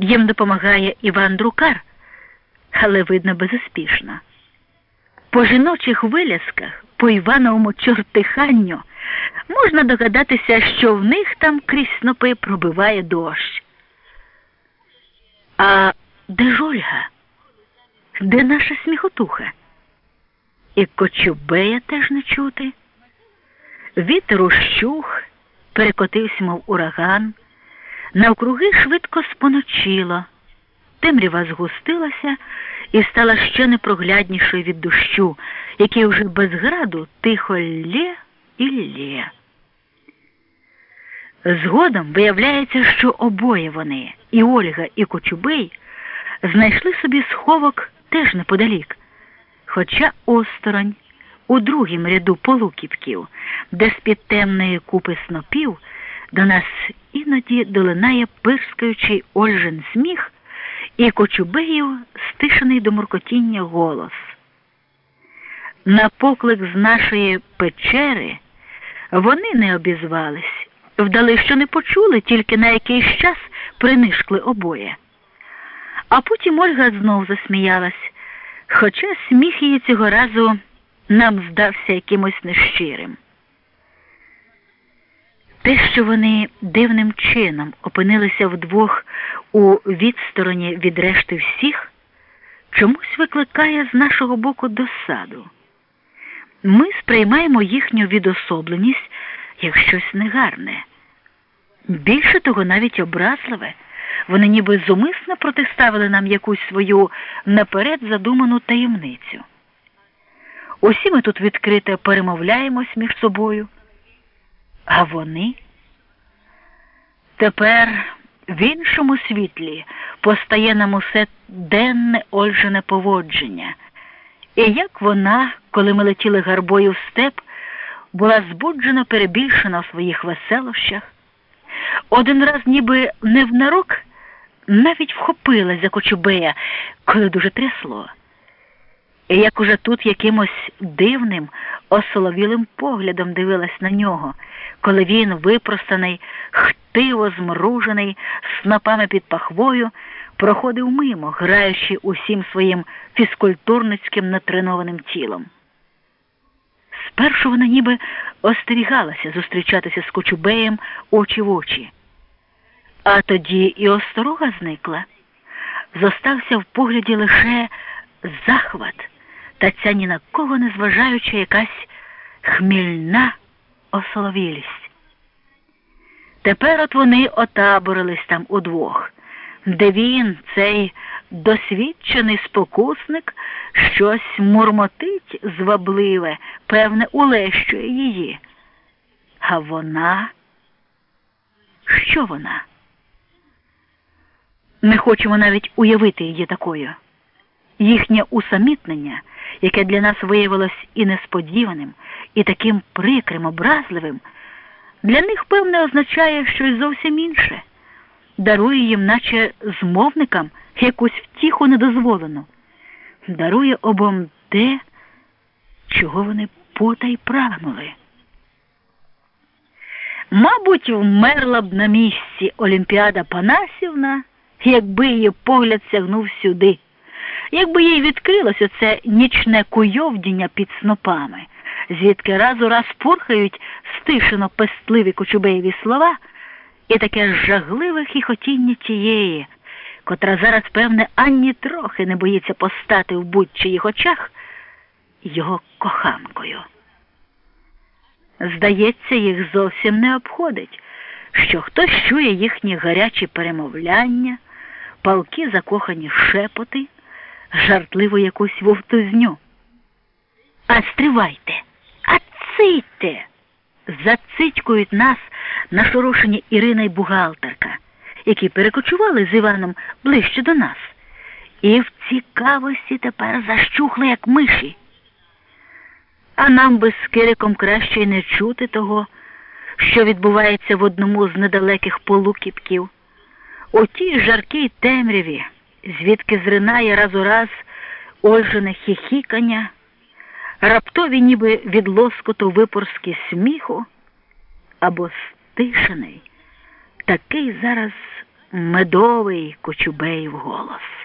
Їм допомагає Іван Друкар, але видно безуспішно. По жіночих вилясках, по Івановому чортиханню можна догадатися, що в них там крізь снопи пробиває дощ. А де ж Ольга? Де наша сміхотуха? І Кочубея теж не чути. Вітер ущух, перекотився, мов ураган, навкруги швидко споночило, темрява згустилася і стала ще непрогляднішою від дощу, який уже без граду тихо лє і лє. Згодом виявляється, що обоє вони, і Ольга, і Кочубей, знайшли собі сховок теж неподалік, хоча осторонь, у другім ряду полуківків, де з-під темної купи снопів до нас іноді долинає пирскаючий Ольжин сміх і Кочубеїв стишений до муркотіння голос. На поклик з нашої печери вони не обізвались, вдали, що не почули, тільки на якийсь час принишкли обоє. А потім Ольга знов засміялась, хоча сміх її цього разу нам здався якимось нещирим. Те, що вони дивним чином опинилися вдвох у відстороні від решти всіх, чомусь викликає з нашого боку досаду. Ми сприймаємо їхню відособленість як щось негарне. Більше того, навіть образливе, вони ніби зумисно протиставили нам якусь свою наперед задуману таємницю. Усі ми тут відкрито перемовляємось між собою. А вони тепер в іншому світлі постає нам усе денне Ольжине поводження. І як вона, коли ми летіли гарбою в степ, була збуджено перебільшена в своїх веселощах, один раз ніби не невнарок навіть вхопилась за Кочубея, коли дуже трясло. Як уже тут якимось дивним, осоловілим поглядом дивилась на нього, коли він, випростаний, хтиво змружений, снопами під пахвою, проходив мимо, граючи усім своїм фізкультурницьким натренованим тілом. Спершу вона ніби остерігалася зустрічатися з Кочубеєм очі в очі, а тоді і осторога зникла. Зостався в погляді лише захват та ця ні на кого не зважаюча якась хмільна осоловілість. Тепер от вони отаборились там удвох, де він, цей досвідчений спокусник, щось мурмотить звабливе, певне, улещує її. А вона, що вона? Не хочемо навіть уявити її такою. Їхнє усамітнення, яке для нас виявилось і несподіваним, і таким прикрим, образливим, для них, певне, означає щось зовсім інше, дарує їм, наче змовникам, якусь втіху недозволену, дарує обом те, чого вони потай прагнули. Мабуть, вмерла б на місці Олімпіада Панасівна, якби її погляд сягнув сюди. Якби їй відкрилося це нічне куйовдіння під снопами, звідки раз у раз пурхають стишено пестливі кочубеєві слова, і таке жагливе хіхотіння тієї, котра зараз, певне, ані трохи не боїться постати в будь-чиїх очах його коханкою. Здається, їх зовсім не обходить, що хтось чує їхні гарячі перемовляння, палки закохані шепоти жартливо якусь вовтузню. А стривайте, а цийте. Зацитькують нас нашорошені Ірина й бухгалтерка, які перекочували з Іваном ближче до нас. І в цікавості тепер защухли, як миші. А нам би з Кириком краще й не чути того, що відбувається в одному з недалеких полукіпків. У тій жаркій темряві звідки зринає раз у раз ольжене хіхікання, раптові ніби від лоскоту випорські сміху, або стишений, такий зараз медовий Кочубеїв голос.